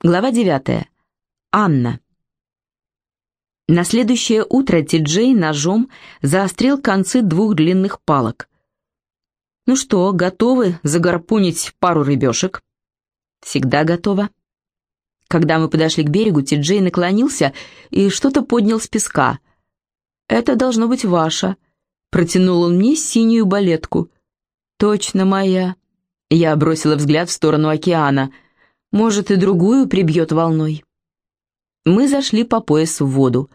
Глава 9. Анна. На следующее утро Ти-Джей ножом заострил концы двух длинных палок. «Ну что, готовы загарпунить пару рыбешек?» «Всегда готова». Когда мы подошли к берегу, Ти-Джей наклонился и что-то поднял с песка. «Это должно быть ваша», — протянул он мне синюю балетку. «Точно моя». Я бросила взгляд в сторону океана — может, и другую прибьет волной. Мы зашли по пояс в воду.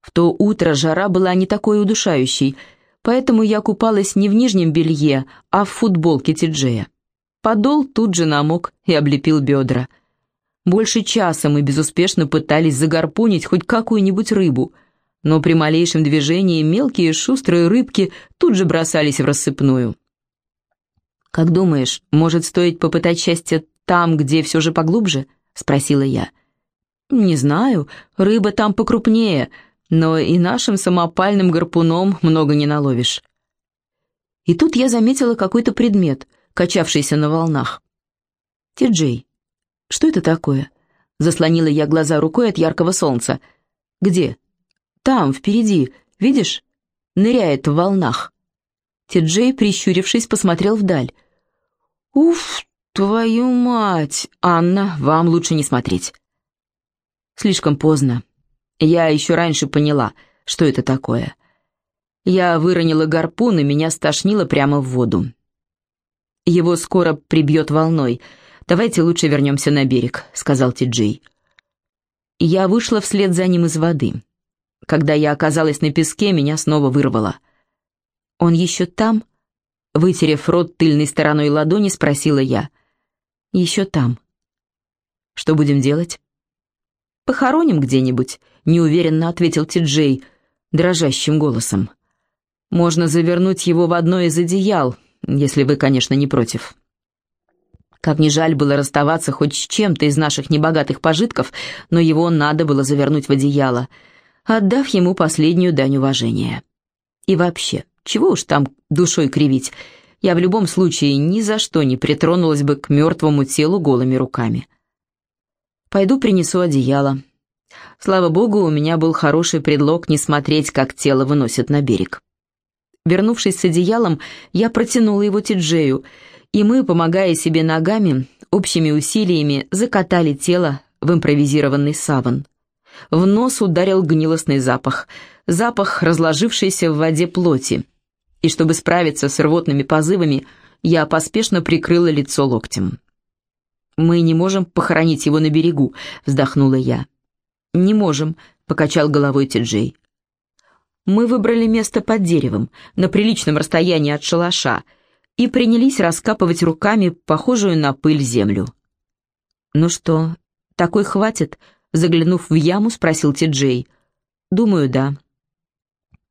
В то утро жара была не такой удушающей, поэтому я купалась не в нижнем белье, а в футболке Тиджея. Подол тут же намок и облепил бедра. Больше часа мы безуспешно пытались загарпунить хоть какую-нибудь рыбу, но при малейшем движении мелкие шустрые рыбки тут же бросались в рассыпную. «Как думаешь, может стоит попытать счастье там, где все же поглубже?» — спросила я. «Не знаю, рыба там покрупнее, но и нашим самопальным гарпуном много не наловишь». И тут я заметила какой-то предмет, качавшийся на волнах. «Ти-Джей, что это такое?» Заслонила я глаза рукой от яркого солнца. «Где?» «Там, впереди, видишь? Ныряет в волнах». Ти-Джей, прищурившись, посмотрел вдаль. «Уф «Твою мать! Анна, вам лучше не смотреть». Слишком поздно. Я еще раньше поняла, что это такое. Я выронила гарпун, и меня стошнило прямо в воду. «Его скоро прибьет волной. Давайте лучше вернемся на берег», — сказал Ти-Джей. Я вышла вслед за ним из воды. Когда я оказалась на песке, меня снова вырвало. «Он еще там?» Вытерев рот тыльной стороной ладони, спросила я — еще там. Что будем делать? Похороним где-нибудь, неуверенно ответил Ти-Джей дрожащим голосом. Можно завернуть его в одно из одеял, если вы, конечно, не против. Как ни жаль было расставаться хоть с чем-то из наших небогатых пожитков, но его надо было завернуть в одеяло, отдав ему последнюю дань уважения. И вообще, чего уж там душой кривить, я в любом случае ни за что не притронулась бы к мертвому телу голыми руками. Пойду принесу одеяло. Слава богу, у меня был хороший предлог не смотреть, как тело выносят на берег. Вернувшись с одеялом, я протянула его Тиджею, и мы, помогая себе ногами, общими усилиями закатали тело в импровизированный саван. В нос ударил гнилостный запах, запах разложившейся в воде плоти, и чтобы справиться с рвотными позывами, я поспешно прикрыла лицо локтем. «Мы не можем похоронить его на берегу», — вздохнула я. «Не можем», — покачал головой Ти-Джей. Мы выбрали место под деревом, на приличном расстоянии от шалаша, и принялись раскапывать руками похожую на пыль землю. «Ну что, такой хватит?» — заглянув в яму, спросил Ти-Джей. «Думаю, да»,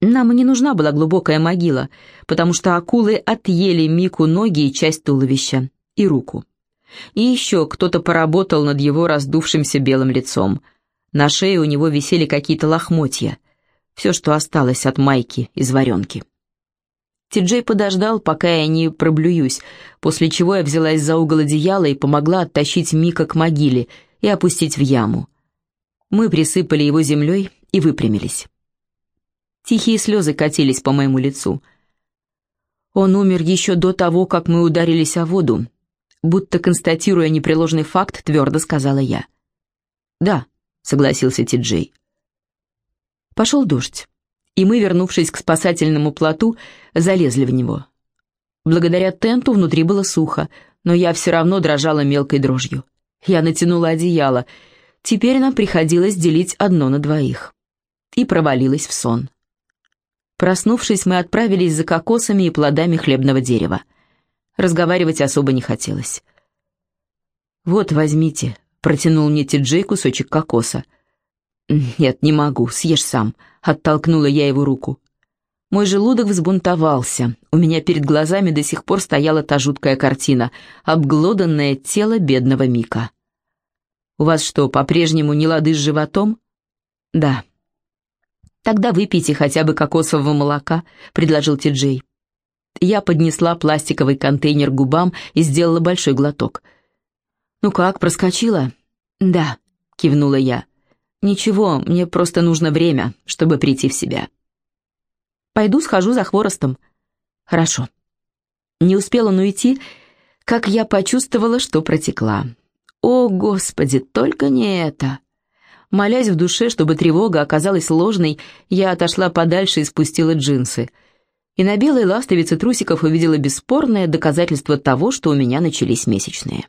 нам не нужна была глубокая могила, потому что акулы отъели Мику ноги и часть туловища, и руку. И еще кто-то поработал над его раздувшимся белым лицом. На шее у него висели какие-то лохмотья. Все, что осталось от майки из варенки. Ти-Джей подождал, пока я не проблююсь, после чего я взялась за угол одеяла и помогла оттащить Мика к могиле и опустить в яму. Мы присыпали его землей и выпрямились. Тихие слезы катились по моему лицу. Он умер еще до того, как мы ударились о воду. Будто констатируя непреложный факт, твердо сказала я. «Да», — согласился Ти-Джей. Пошел дождь, и мы, вернувшись к спасательному плоту, залезли в него. Благодаря тенту внутри было сухо, но я все равно дрожала мелкой дрожью. Я натянула одеяло. Теперь нам приходилось делить одно на двоих. И провалилась в сон. Проснувшись, мы отправились за кокосами и плодами хлебного дерева. Разговаривать особо не хотелось. «Вот, возьмите», — протянул мне Ти-Джей кусочек кокоса. «Нет, не могу, съешь сам», — оттолкнула я его руку. Мой желудок взбунтовался. У меня перед глазами до сих пор стояла та жуткая картина — обглоданное тело бедного Мика. «У вас что, по-прежнему не лады с животом?» «Да», «Тогда выпейте хотя бы кокосового молока», — предложил Ти-Джей. Я поднесла пластиковый контейнер к губам и сделала большой глоток. «Ну как, проскочила?» «Да», — кивнула я. «Ничего, мне просто нужно время, чтобы прийти в себя». «Пойду схожу за хворостом». «Хорошо». Не успела он уйти, как я почувствовала, что протекла. «О, Господи, только не это!» Молясь в душе, чтобы тревога оказалась ложной, я отошла подальше и спустила джинсы. И на белой ластовице трусиков увидела бесспорное доказательство того, что у меня начались месячные.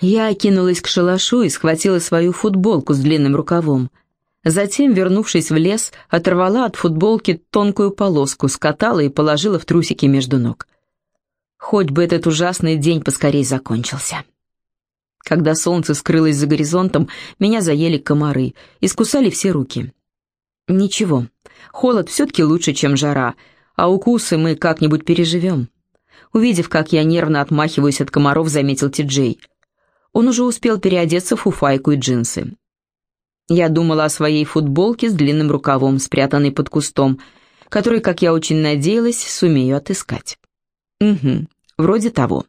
Я кинулась к шалашу и схватила свою футболку с длинным рукавом. Затем, вернувшись в лес, оторвала от футболки тонкую полоску, скатала и положила в трусики между ног. Хоть бы этот ужасный день поскорей закончился. Когда солнце скрылось за горизонтом, меня заели комары, искусали все руки. Ничего, холод все-таки лучше, чем жара, а укусы мы как-нибудь переживем. Увидев, как я нервно отмахиваюсь от комаров, заметил Ти-Джей. Он уже успел переодеться в фуфайку и джинсы. Я думала о своей футболке с длинным рукавом, спрятанной под кустом, который, как я очень надеялась, сумею отыскать. Угу, вроде того.